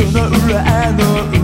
その裏の裏